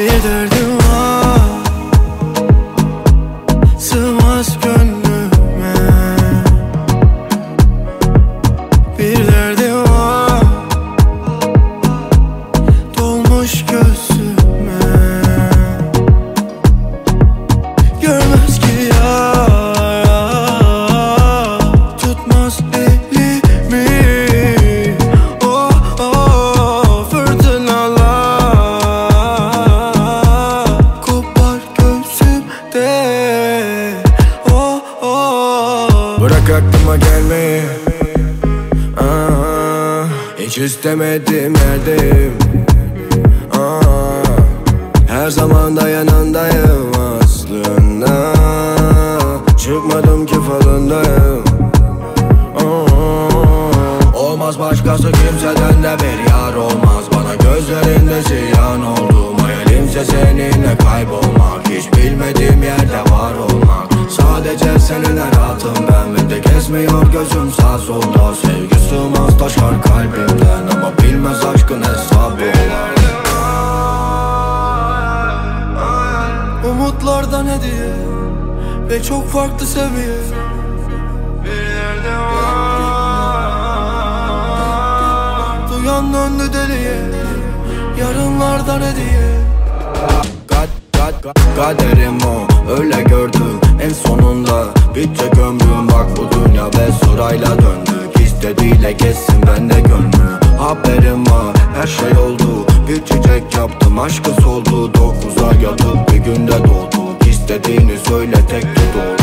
Bir derdim Bırak aklıma gelmeyi Aa, Hiç istemediğim yerdeyim Aa, Her zaman da yanındayım aslında. Çıkmadım ki falındayım. Aa, Olmaz başkası kimseden de bir yar olmaz. Bana gözlerinde ziyan oldum Seninle rahatım ben Ve de gezmiyor gözüm. Sağ solda Sevgi sığmaz taşar kalbimden Ama bilmez aşkın hesabı. Umutlardan hediye Ve çok farklı seviye Bir yerde var Duyan döndü deliye Yarınlardan hediye Kad, kad, kad, kaderim o öyle gördüm En sonunda Bitecek ömrüm bak bu dünya ve sorayla döndük İstediğiyle kessin bende gönlü. Haberim var her şey oldu. Bir yaptım aşkı soldu. Dokuza yatıp bir günde doğduk İstediğini söyle tek tut oldu